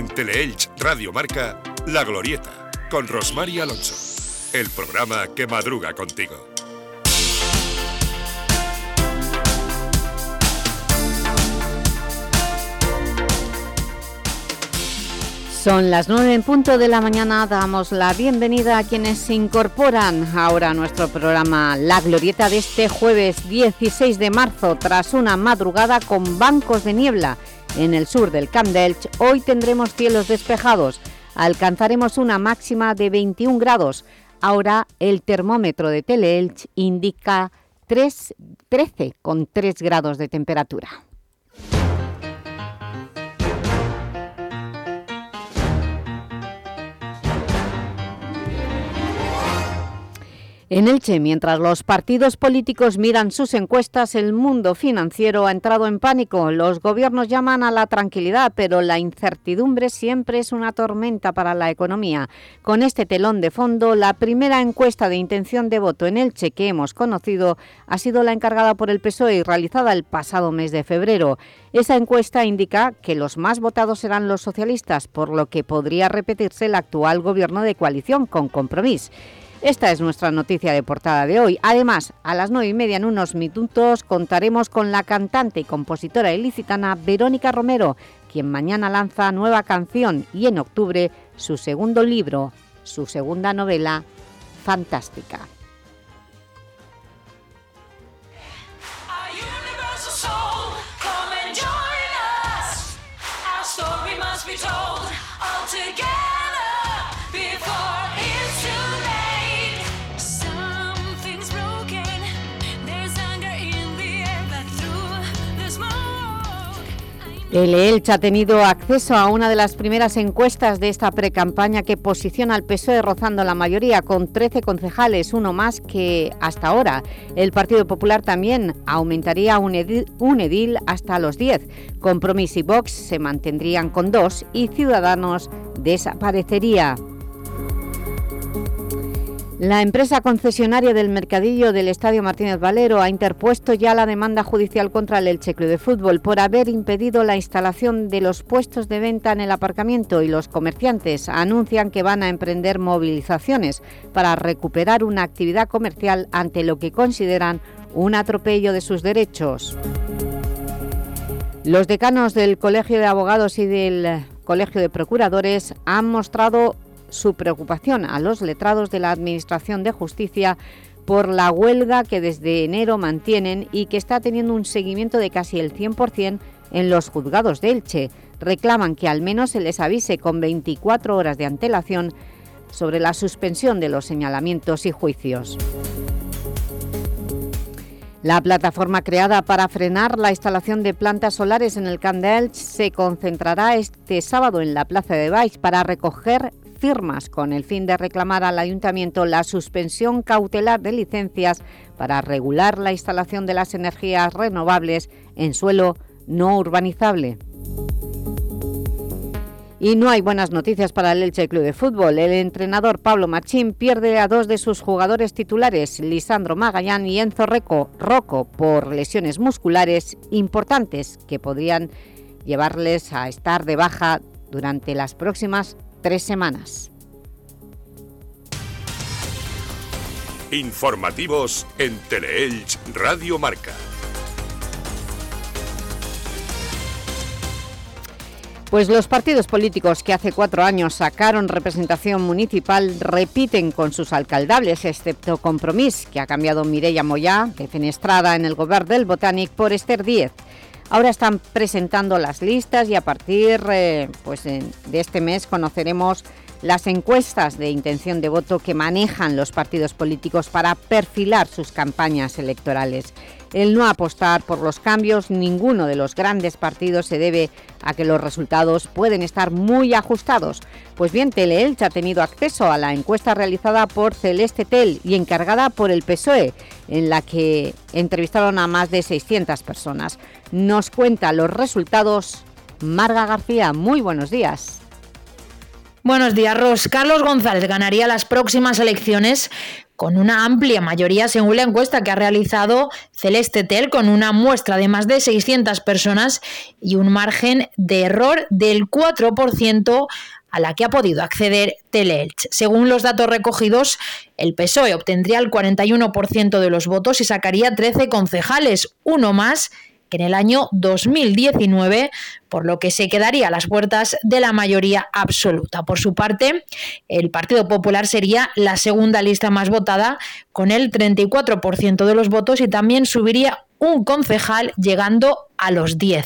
En Teleelch Radio Marca, La Glorieta, con Rosmar Alonso. El programa que madruga contigo. Son las nueve en punto de la mañana, damos la bienvenida a quienes se incorporan ahora a nuestro programa La Glorieta de este jueves 16 de marzo, tras una madrugada con bancos de niebla en el sur del Camp d'Elch. Hoy tendremos cielos despejados, alcanzaremos una máxima de 21 grados. Ahora el termómetro de Teleelch indica 3, 13 con 3 grados de temperatura. En Elche, mientras los partidos políticos miran sus encuestas, el mundo financiero ha entrado en pánico. Los gobiernos llaman a la tranquilidad, pero la incertidumbre siempre es una tormenta para la economía. Con este telón de fondo, la primera encuesta de intención de voto en Elche que hemos conocido ha sido la encargada por el PSOE y realizada el pasado mes de febrero. Esa encuesta indica que los más votados serán los socialistas, por lo que podría repetirse el actual gobierno de coalición con compromiso. Esta es nuestra noticia de portada de hoy. Además, a las nueve y media en unos minutos contaremos con la cantante y compositora ilicitana Verónica Romero, quien mañana lanza nueva canción y en octubre su segundo libro, su segunda novela, Fantástica. El Elche ha tenido acceso a una de las primeras encuestas de esta precampaña que posiciona al PSOE rozando la mayoría con 13 concejales, uno más que hasta ahora. El Partido Popular también aumentaría un edil, un edil hasta los 10. Compromís y Vox se mantendrían con dos y Ciudadanos desaparecería. La empresa concesionaria del Mercadillo del Estadio Martínez Valero ha interpuesto ya la demanda judicial contra el Elche Club de Fútbol por haber impedido la instalación de los puestos de venta en el aparcamiento y los comerciantes anuncian que van a emprender movilizaciones para recuperar una actividad comercial ante lo que consideran un atropello de sus derechos. Los decanos del Colegio de Abogados y del Colegio de Procuradores han mostrado su preocupación a los letrados de la Administración de Justicia por la huelga que desde enero mantienen y que está teniendo un seguimiento de casi el 100% en los juzgados de Elche. Reclaman que al menos se les avise con 24 horas de antelación sobre la suspensión de los señalamientos y juicios. La plataforma creada para frenar la instalación de plantas solares en el Camp de se concentrará este sábado en la Plaza de Baix para recoger firmas con el fin de reclamar al Ayuntamiento la suspensión cautelar de licencias para regular la instalación de las energías renovables en suelo no urbanizable. Y no hay buenas noticias para el Elche Club de Fútbol. El entrenador Pablo Machín pierde a dos de sus jugadores titulares, Lisandro Magallán y Enzo Reco, Rocco, por lesiones musculares importantes que podrían llevarles a estar de baja durante las próximas tres semanas. Informativos en Teleelch Radio Marca. Pues los partidos políticos que hace cuatro años sacaron representación municipal repiten con sus alcaldables, excepto Compromís, que ha cambiado Mireia Moyá, defenestrada en el gobierno del Botánic, por Esther Díez. Ahora están presentando las listas y a partir eh, pues, de este mes conoceremos las encuestas de intención de voto que manejan los partidos políticos para perfilar sus campañas electorales. El no apostar por los cambios, ninguno de los grandes partidos se debe a que los resultados pueden estar muy ajustados. Pues bien, Teleelch ha tenido acceso a la encuesta realizada por Celeste Tel y encargada por el PSOE, en la que entrevistaron a más de 600 personas. Nos cuenta los resultados Marga García. Muy buenos días. Buenos días, Ros. Carlos González ganaría las próximas elecciones con una amplia mayoría según la encuesta que ha realizado Celeste Tel con una muestra de más de 600 personas y un margen de error del 4% a la que ha podido acceder Teleelch. Según los datos recogidos, el PSOE obtendría el 41% de los votos y sacaría 13 concejales, uno más en el año 2019, por lo que se quedaría a las puertas de la mayoría absoluta. Por su parte, el Partido Popular sería la segunda lista más votada, con el 34% de los votos y también subiría un concejal llegando a los 10.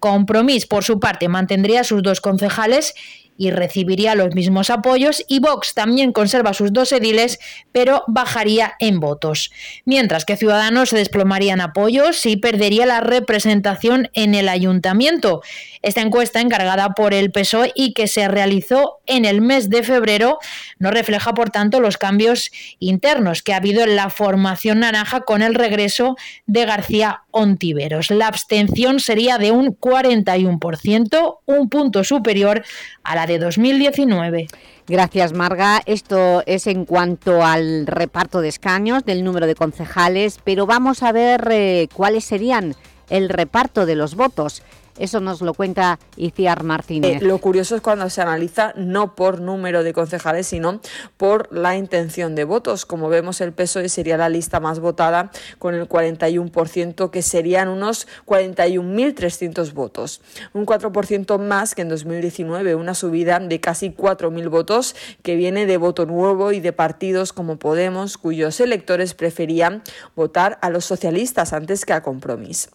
Compromís, por su parte, mantendría sus dos concejales y recibiría los mismos apoyos y Vox también conserva sus dos ediles, pero bajaría en votos. Mientras que Ciudadanos se desplomaría en apoyos y perdería la representación en el ayuntamiento. Esta encuesta encargada por el PSOE y que se realizó en el mes de febrero no refleja, por tanto, los cambios internos que ha habido en la formación naranja con el regreso de García Ontiveros. La abstención sería de un 41%, un punto superior a la de 2019. Gracias, Marga. Esto es en cuanto al reparto de escaños, del número de concejales, pero vamos a ver eh, cuáles serían el reparto de los votos. Eso nos lo cuenta Iciar Martínez. Eh, lo curioso es cuando se analiza no por número de concejales, sino por la intención de votos. Como vemos, el PSOE sería la lista más votada con el 41%, que serían unos 41.300 votos. Un 4% más que en 2019, una subida de casi 4.000 votos que viene de voto nuevo y de partidos como Podemos, cuyos electores preferían votar a los socialistas antes que a Compromís.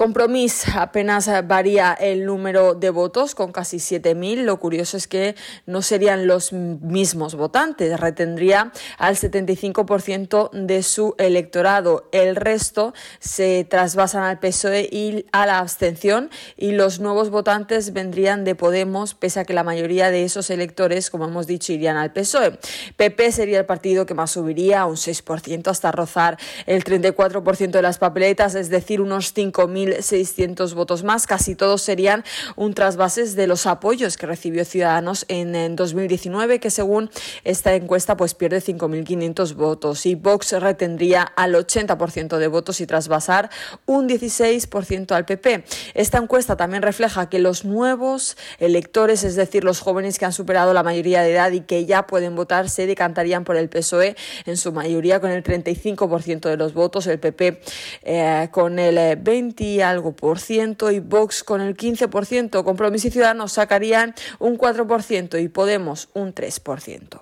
Compromís apenas varía el número de votos con casi 7.000. Lo curioso es que no serían los mismos votantes. Retendría al 75% de su electorado. El resto se trasvasan al PSOE y a la abstención y los nuevos votantes vendrían de Podemos, pese a que la mayoría de esos electores, como hemos dicho, irían al PSOE. PP sería el partido que más subiría, un 6% hasta rozar el 34% de las papeletas, es decir, unos 5.600 votos más. Casi todos serían un trasvases de los apoyos que recibió Ciudadanos en, 2019, que según esta encuesta pues pierde 5.500 votos. Y Vox retendría al 80% de votos y trasvasar un 16% al PP. Esta encuesta también refleja que los nuevos electores, es decir, los jóvenes que han superado la mayoría de edad y que ya pueden votar, se decantarían por el PSOE en su mayoría con el 35% de los votos, el PP eh, con el 20 y algo por ciento y Vox con el 15%. Compromiso y Ciudadanos sacarían un 4% y Podemos un 3%.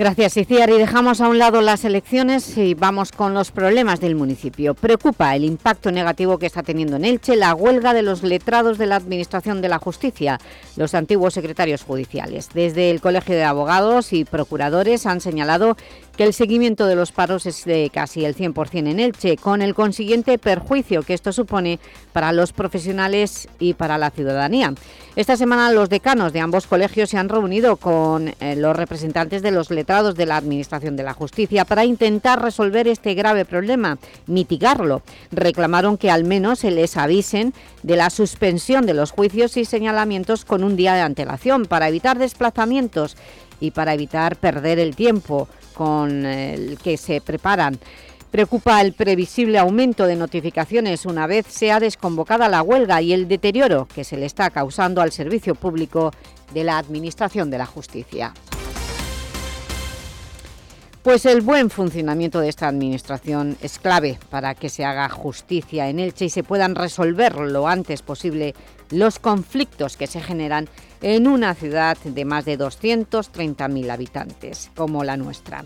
Gracias, Iciar. Y dejamos a un lado las elecciones y vamos con los problemas del municipio. Preocupa el impacto negativo que está teniendo en Elche la huelga de los letrados de la Administración de la Justicia, los antiguos secretarios judiciales. Desde el Colegio de Abogados y Procuradores han señalado que el seguimiento de los paros es de casi el 100% en Elche, con el consiguiente perjuicio que esto supone para los profesionales y para la ciudadanía. Esta semana los decanos de ambos colegios se han reunido con eh, los representantes de los letrados de la Administración de la Justicia para intentar resolver este grave problema, mitigarlo. Reclamaron que al menos se les avisen de la suspensión de los juicios y señalamientos con un día de antelación para evitar desplazamientos y para evitar perder el tiempo con el que se preparan. Preocupa el previsible aumento de notificaciones una vez sea desconvocada la huelga y el deterioro que se le está causando al servicio público de la Administración de la Justicia. Pues el buen funcionamiento de esta Administración es clave para que se haga justicia en Elche y se puedan resolver lo antes posible los conflictos que se generan en una ciudad de más de 230.000 habitantes, como la nuestra.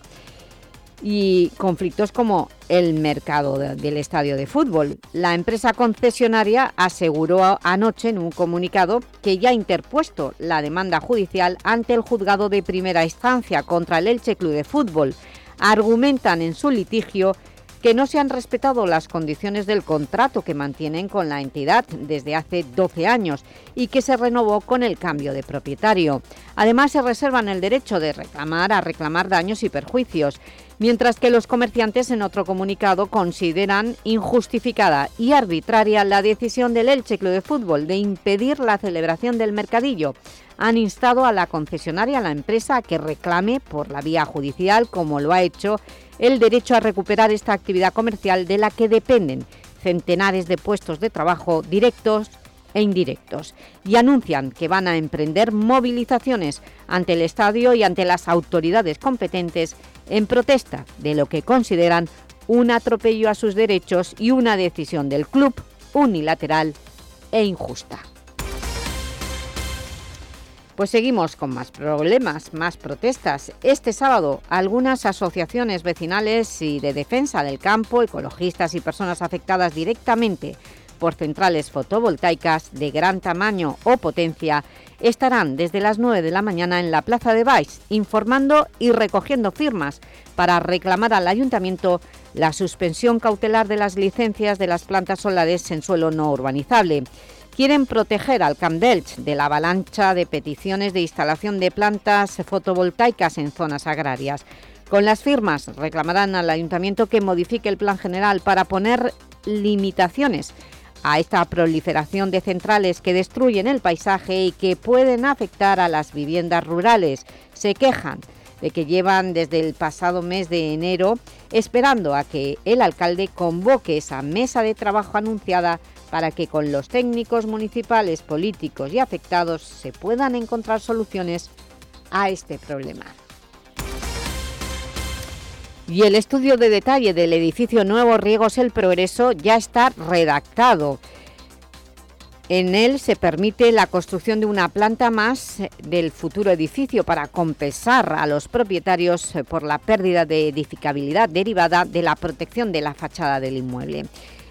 Y conflictos como el mercado del estadio de fútbol. La empresa concesionaria aseguró anoche en un comunicado que ya ha interpuesto la demanda judicial ante el juzgado de primera instancia contra el Elche Club de Fútbol. Argumentan en su litigio que no se han respetado las condiciones del contrato que mantienen con la entidad desde hace 12 años y que se renovó con el cambio de propietario. Además, se reservan el derecho de reclamar a reclamar daños y perjuicios, mientras que los comerciantes en otro comunicado consideran injustificada y arbitraria la decisión del Elche Club de Fútbol de impedir la celebración del mercadillo. Han instado a la concesionaria, a la empresa, a que reclame por la vía judicial, como lo ha hecho el derecho a recuperar esta actividad comercial de la que dependen centenares de puestos de trabajo directos e indirectos y anuncian que van a emprender movilizaciones ante el estadio y ante las autoridades competentes en protesta de lo que consideran un atropello a sus derechos y una decisión del club unilateral e injusta. Pues seguimos con más problemas, más protestas. Este sábado, algunas asociaciones vecinales y de defensa del campo, ecologistas y personas afectadas directamente por centrales fotovoltaicas de gran tamaño o potencia estarán desde las 9 de la mañana en la Plaza de Baix informando y recogiendo firmas para reclamar al Ayuntamiento la suspensión cautelar de las licencias de las plantas solares en suelo no urbanizable quieren proteger al Camp de la avalancha de peticiones de instalación de plantas fotovoltaicas en zonas agrarias. Con las firmas reclamarán al Ayuntamiento que modifique el plan general para poner limitaciones a esta proliferación de centrales que destruyen el paisaje y que pueden afectar a las viviendas rurales. Se quejan que llevan desde el pasado mes de enero esperando a que el alcalde convoque esa mesa de trabajo anunciada para que con los técnicos municipales, políticos y afectados se puedan encontrar soluciones a este problema. Y el estudio de detalle del edificio Nuevo Riegos El Progreso ya está redactado. En él se permite la construcción de una planta más del futuro edificio para compensar a los propietarios por la pérdida de edificabilidad derivada de la protección de la fachada del inmueble.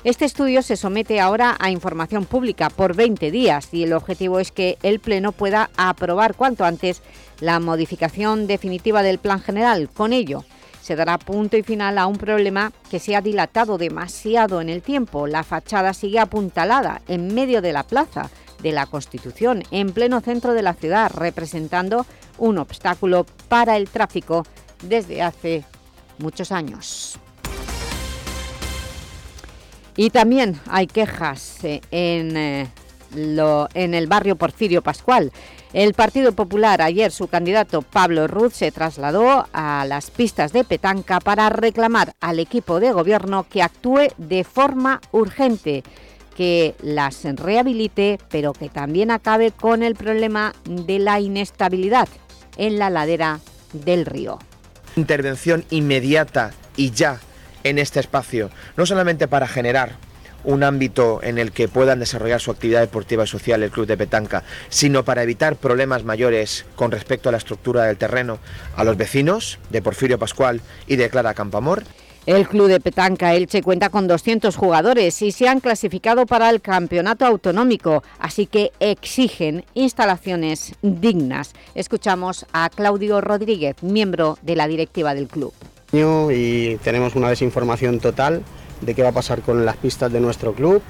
Este estudio se somete ahora a información pública por 20 días y el objetivo es que el Pleno pueda aprobar cuanto antes la modificación definitiva del Plan General. Con ello, se dará punto y final a un problema que se ha dilatado demasiado en el tiempo. La fachada sigue apuntalada en medio de la plaza de la Constitución, en pleno centro de la ciudad, representando un obstáculo para el tráfico desde hace muchos años. Y también hay quejas eh, en, eh, en el barrio Porfirio Pascual. El Partido Popular, ayer su candidato Pablo Ruz se trasladó a las pistas de Petanca para reclamar al equipo de gobierno que actúe de forma urgente, que las rehabilite, pero que también acabe con el problema de la inestabilidad en la ladera del río. Intervención inmediata y ya en este espacio, no solamente para generar un ámbito en el que puedan desarrollar su actividad deportiva y social el Club de Petanca, sino para evitar problemas mayores con respecto a la estructura del terreno a los vecinos de Porfirio Pascual y de Clara Campamor. El Club de Petanca Elche cuenta con 200 jugadores y se han clasificado para el campeonato autonómico, así que exigen instalaciones dignas. Escuchamos a Claudio Rodríguez, miembro de la directiva del club y tenemos una desinformación total de qué va a pasar con las pistas de nuestro club,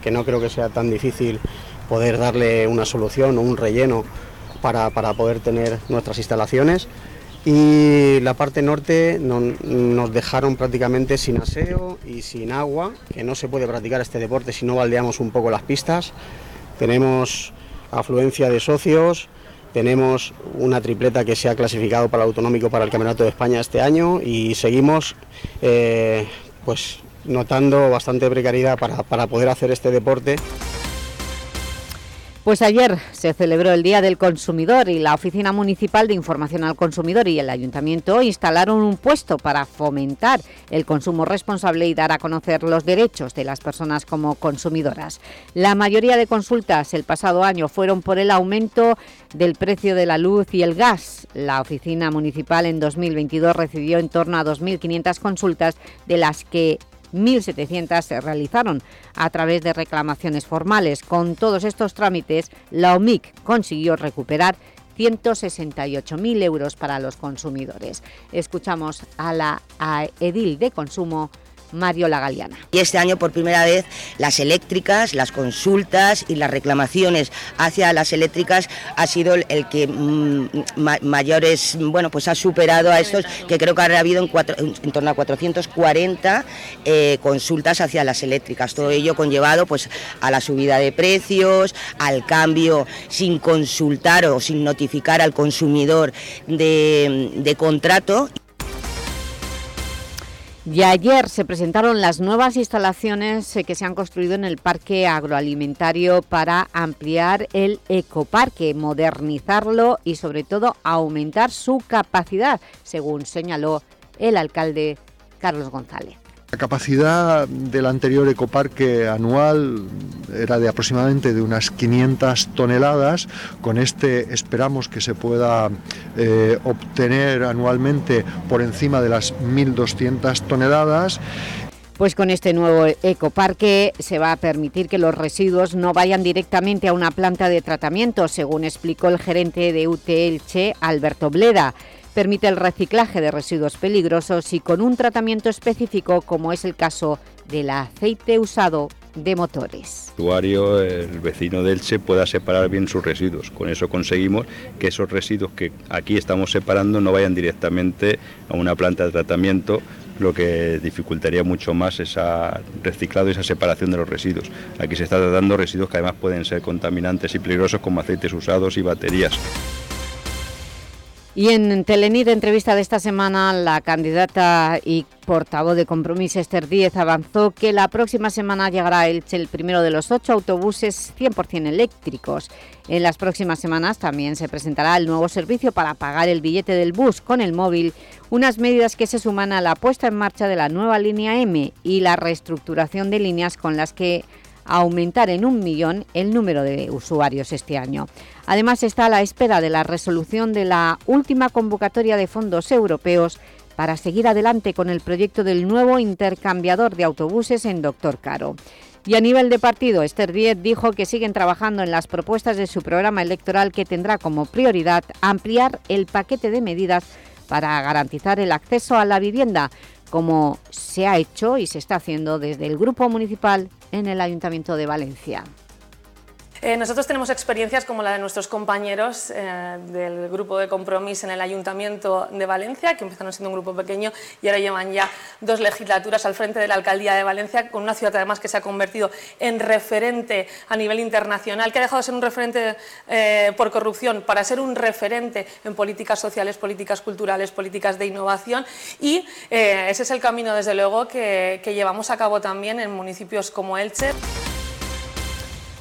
que, no creo que sea tan difícil poder darle una solución o un relleno para, poder tener nuestras instalaciones. Y la parte norte nos dejaron prácticamente sin aseo y sin agua, que no se puede practicar este deporte si no baldeamos un poco las pistas. Tenemos afluencia de socios, tenemos una tripleta que se ha clasificado para el autonómico para el Campeonato de España este año y seguimos eh, pues notando bastante precariedad para, para poder hacer este deporte. Pues ayer se celebró el Día del Consumidor y la Oficina Municipal de Información al Consumidor y el Ayuntamiento instalaron un puesto para fomentar el consumo responsable y dar a conocer los derechos de las personas como consumidoras. La mayoría de consultas el pasado año fueron por el aumento del precio de la luz y el gas. La Oficina Municipal en 2022 recibió en torno a 2.500 consultas, de las que 1.700 se realizaron a través de reclamaciones formales. Con todos estos trámites, la OMIC consiguió recuperar 168.000 euros para los consumidores. Escuchamos a la edil de consumo, Mario Lagaliana. Y este año por primera vez las eléctricas, las consultas y las reclamaciones hacia las eléctricas ha sido el que mm, mayores, bueno, pues ha superado a estos que creo que ha habido en, cuatro, en torno a 440 eh, consultas hacia las eléctricas. Todo ello conllevado pues a la subida de precios, al cambio sin consultar o sin notificar al consumidor de, de contrato. Y ayer se presentaron las nuevas instalaciones eh, que se han construido en el parque agroalimentario para ampliar el ecoparque, modernizarlo y sobre todo aumentar su capacidad, según señaló el alcalde Carlos González. La capacidad del anterior ecoparque anual era de aproximadamente de unas 500 toneladas. Con este esperamos que se pueda eh, obtener anualmente por encima de las 1.200 toneladas. Pues con este nuevo ecoparque se va a permitir que los residuos no vayan directamente a una planta de tratamiento, según explicó el gerente de UTLC, Alberto Bleda permite el reciclaje de residuos peligrosos y con un tratamiento específico como es el caso del aceite usado de motores. El usuario, el vecino de Elche, pueda separar bien sus residuos. Con eso conseguimos que esos residuos que aquí estamos separando no vayan directamente a una planta de tratamiento, lo que dificultaría mucho más ese reciclado y esa separación de los residuos. Aquí se está tratando residuos que además pueden ser contaminantes y peligrosos como aceites usados y baterías. Y en Telenit, entrevista de esta semana, la candidata y portavoz de Compromiso Esther Díez avanzó que la próxima semana llegará el primero de los ocho autobuses 100% eléctricos. En las próximas semanas también se presentará el nuevo servicio para pagar el billete del bus con el móvil, unas medidas que se suman a la puesta en marcha de la nueva línea M y la reestructuración de líneas con las que aumentar en un millón el número de usuarios este año. Además, está a la espera de la resolución de la última convocatoria de fondos europeos para seguir adelante con el proyecto del nuevo intercambiador de autobuses en Doctor Caro. Y a nivel de partido, Esther Díez dijo que siguen trabajando en las propuestas de su programa electoral que tendrá como prioridad ampliar el paquete de medidas para garantizar el acceso a la vivienda, como se ha hecho y se está haciendo desde el Grupo Municipal en el Ayuntamiento de Valencia. Eh, nosotros tenemos experiencias como la de nuestros compañeros eh, del grupo de compromiso en el Ayuntamiento de Valencia, que empezaron siendo un grupo pequeño y ahora llevan ya dos legislaturas al frente de la Alcaldía de Valencia, con una ciudad además que se ha convertido en referente a nivel internacional, que ha dejado de ser un referente eh, por corrupción para ser un referente en políticas sociales, políticas culturales, políticas de innovación y ese es el camino desde luego que, que llevamos a cabo también en municipios como Elche.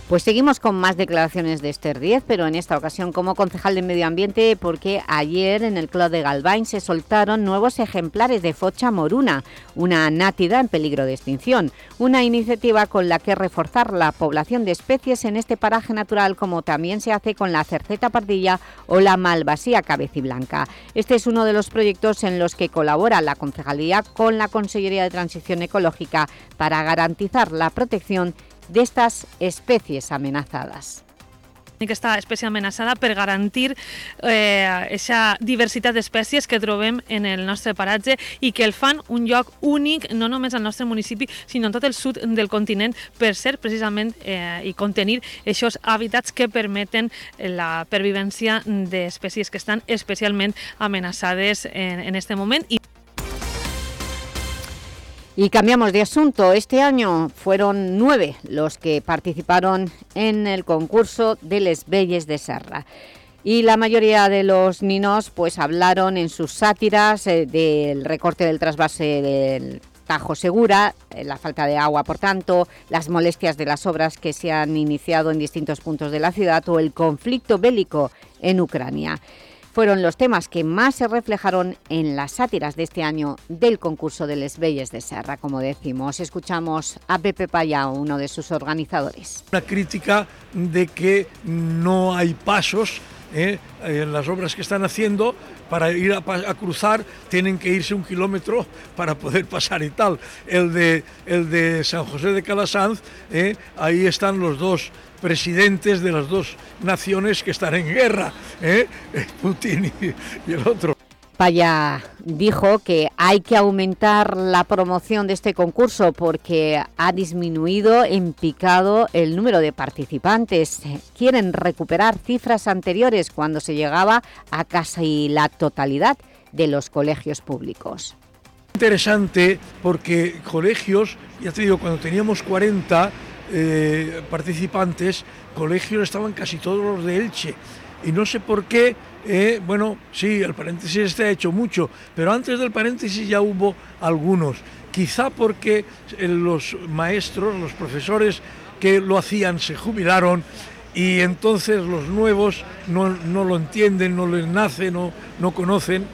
Pues seguimos con más declaraciones de Esther Díez, pero en esta ocasión como concejal de Medio Ambiente, porque ayer en el Club de Galvain se soltaron nuevos ejemplares de focha moruna, una nátida en peligro de extinción, una iniciativa con la que reforzar la población de especies en este paraje natural, como también se hace con la cerceta pardilla o la malvasía cabeciblanca. Este es uno de los proyectos en los que colabora la Concejalía con la Consellería de Transición Ecológica para garantizar la protección de estas especies amenazadas que està espècie amenaçada per garantir eh, diversitat d'espècies que trobem en el nostre paratge i que el fan un lloc únic no només al nostre municipi sinó en tot el sud del continent per ser precisament eh, i contenir aquests hàbitats que permeten la pervivència d'espècies que estan especialment amenaçades en, en este moment. I Y cambiamos de asunto. Este año fueron nueve los que participaron en el concurso de Les Belles de Serra. Y la mayoría de los ninos pues hablaron en sus sátiras eh, del recorte del trasvase del Tajo Segura, eh, la falta de agua, por tanto, las molestias de las obras que se han iniciado en distintos puntos de la ciudad o el conflicto bélico en Ucrania fueron los temas que más se reflejaron en las sátiras de este año del concurso de Les Belles de Serra, como decimos. Escuchamos a Pepe Paya, uno de sus organizadores. Una crítica de que no hay pasos ¿eh? en las obras que están haciendo para ir a, cruzar tienen que irse un kilómetro para poder pasar y tal. El de, el de San José de Calasanz, ¿eh? ahí están los dos presidentes de las dos naciones que están en guerra, ¿eh? Putin y, el otro. Paya dijo que hay que aumentar la promoción de este concurso porque ha disminuido en picado el número de participantes. Quieren recuperar cifras anteriores cuando se llegaba a casi la totalidad de los colegios públicos. Interesante porque colegios, ya te digo, cuando teníamos 40 eh, participantes, colegios estaban casi todos los de Elche. Y no sé por qué eh, bueno, sí, el paréntesis ha hecho mucho, pero antes del paréntesis ya hubo algunos. Quizá porque eh, los maestros, los profesores que lo hacían se jubilaron y entonces los nuevos no, lo entienden, no les nace, no, no conocen.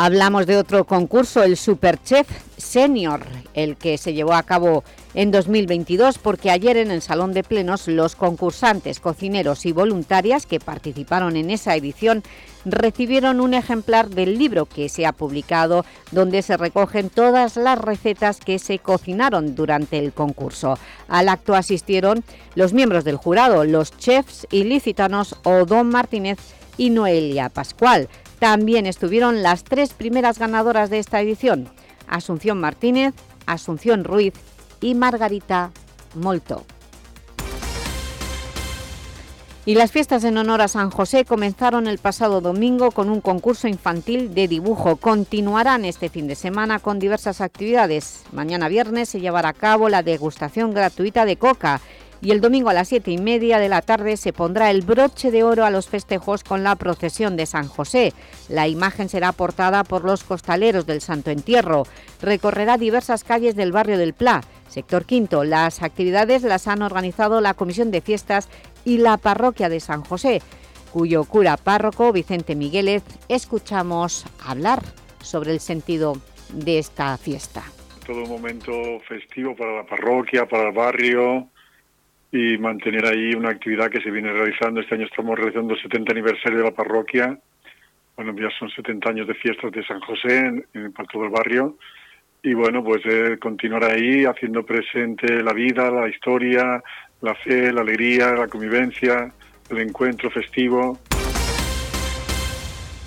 Hablamos de otro concurso, el Superchef Senior, el que se llevó a cabo en 2022 porque ayer en el Salón de Plenos los concursantes, cocineros y voluntarias que participaron en esa edición recibieron un ejemplar del libro que se ha publicado donde se recogen todas las recetas que se cocinaron durante el concurso. Al acto asistieron los miembros del jurado, los chefs ilicitanos Odón Martínez y Noelia Pascual. También estuvieron las tres primeras ganadoras de esta edición, Asunción Martínez, Asunción Ruiz y Margarita Molto. Y las fiestas en honor a San José comenzaron el pasado domingo con un concurso infantil de dibujo. Continuarán este fin de semana con diversas actividades. Mañana viernes se llevará a cabo la degustación gratuita de coca y el domingo a las siete y media de la tarde se pondrá el broche de oro a los festejos con la procesión de San José. La imagen será portada por los costaleros del Santo Entierro. Recorrerá diversas calles del barrio del Pla. Sector Quinto, las actividades las han organizado la Comisión de Fiestas y la Parroquia de San José, cuyo cura párroco, Vicente Migueles, escuchamos hablar sobre el sentido de esta fiesta. Todo un momento festivo para la parroquia, para el barrio, y mantener ahí una actividad que se viene realizando. Este año estamos realizando el 70 aniversario de la parroquia. Bueno, ya son 70 años de fiestas de San José en, para todo el barrio. Y bueno, pues eh, continuar ahí haciendo presente la vida, la historia, la fe, la alegría, la convivencia, el encuentro festivo.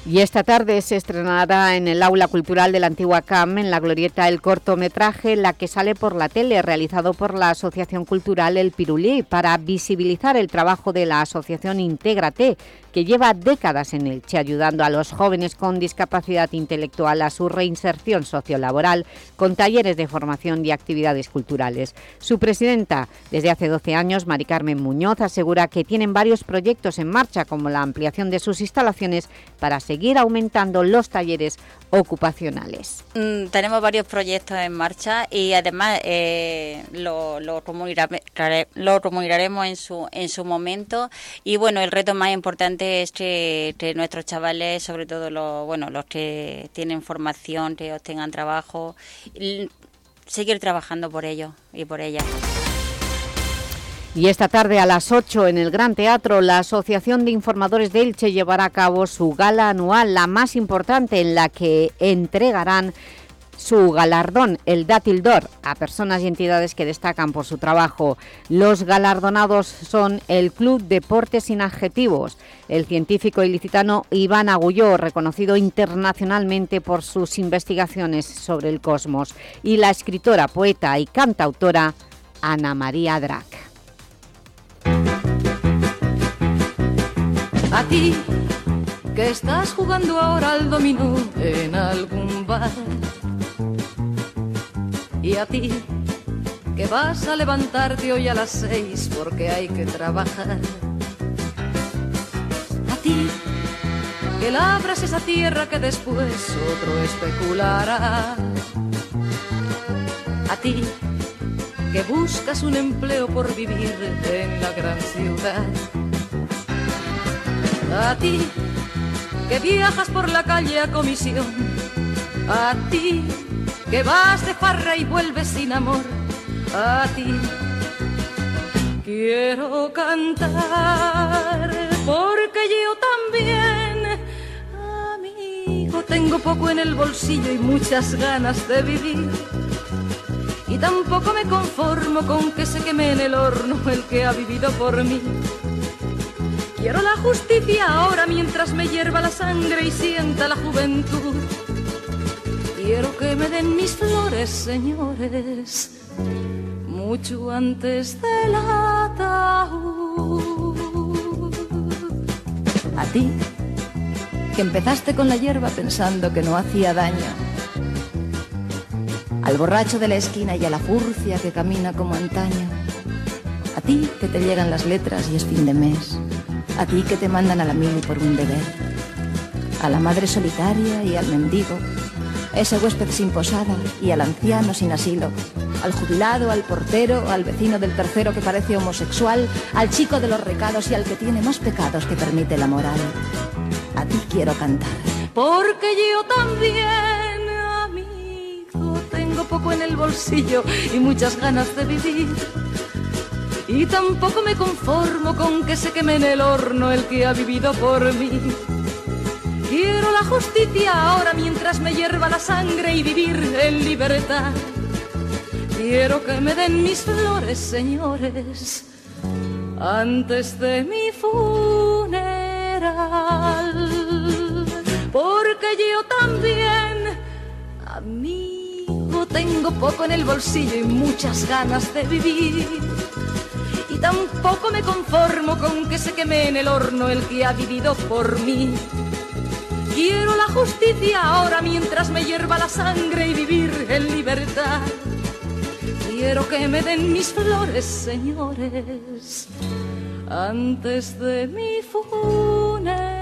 Y esta tarde se estrenará en el Aula Cultural de la Antigua CAM, en la Glorieta, el cortometraje La que sale por la tele, realizado por la Asociación Cultural El Pirulí, para visibilizar el trabajo de la Asociación Intégrate, que lleva décadas en Elche ayudando a los jóvenes con discapacidad intelectual a su reinserción sociolaboral con talleres de formación y actividades culturales. Su presidenta, desde hace 12 años, Mari Carmen Muñoz, asegura que tienen varios proyectos en marcha como la ampliación de sus instalaciones para seguir aumentando los talleres ocupacionales. Mm, tenemos varios proyectos en marcha y además eh, lo, lo, comunicaremos en su, en su momento y bueno, el reto más importante es que, nuestros chavales, sobre todo los, bueno, los que tienen formación, que obtengan trabajo, seguir trabajando por ellos y por ellas. Y esta tarde a las 8 en el Gran Teatro, la Asociación de Informadores de Elche llevará a cabo su gala anual, la más importante en la que entregarán su galardón, el Dátil d'Or, a personas y entidades que destacan por su trabajo. Los galardonados son el Club Deportes Sin Adjetivos, el científico ilicitano Iván Agulló, reconocido internacionalmente por sus investigaciones sobre el cosmos, y la escritora, poeta y cantautora Ana María Drac. A ti, que estás jugando ahora al dominó en algún bar. Y a ti, que vas a levantarte hoy a las seis porque hay que trabajar. A ti, que labras esa tierra que después otro especulará. A ti, que buscas un empleo por vivir en la gran ciudad. A ti, que viajas por la calle a comisión. A ti, que vas de farra y vuelves sin amor. A ti, quiero cantar porque yo también, amigo, tengo poco en el bolsillo y muchas ganas de vivir y tampoco me conformo con que se queme en el horno el que ha vivido por mí. Quiero la justicia ahora mientras me hierva la sangre y sienta la juventud. Quiero que me den mis flores, señores, mucho antes del ataúd. A ti, que empezaste con la hierba pensando que no hacía daño. Al borracho de la esquina y a la furcia que camina como antaño. A ti que te llegan las letras y es fin de mes. A ti que te mandan a la mili por un deber. A la madre solitaria y al mendigo ese huésped sin posada y al anciano sin asilo, al jubilado, al portero, al vecino del tercero que parece homosexual, al chico de los recados y al que tiene más pecados que permite la moral. A ti quiero cantar. Porque yo también, amigo, tengo poco en el bolsillo y muchas ganas de vivir. Y tampoco me conformo con que se queme en el horno el que ha vivido por mí. Quiero la justicia ahora mientras me hierva la sangre y vivir en libertad. Quiero que me den mis flores, señores, antes de mi funeral. Porque yo también, amigo, tengo poco en el bolsillo y muchas ganas de vivir. Tampoco me conformo con que se queme en el horno el que ha vivido por mí. Quiero la justicia ahora mientras me hierva la sangre y vivir en libertad. Quiero que me den mis flores, señores, antes de mi funeral.